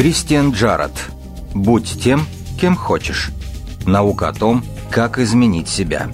Кристиан Джаред. Будь тем, кем хочешь. Наука о том, как изменить себя.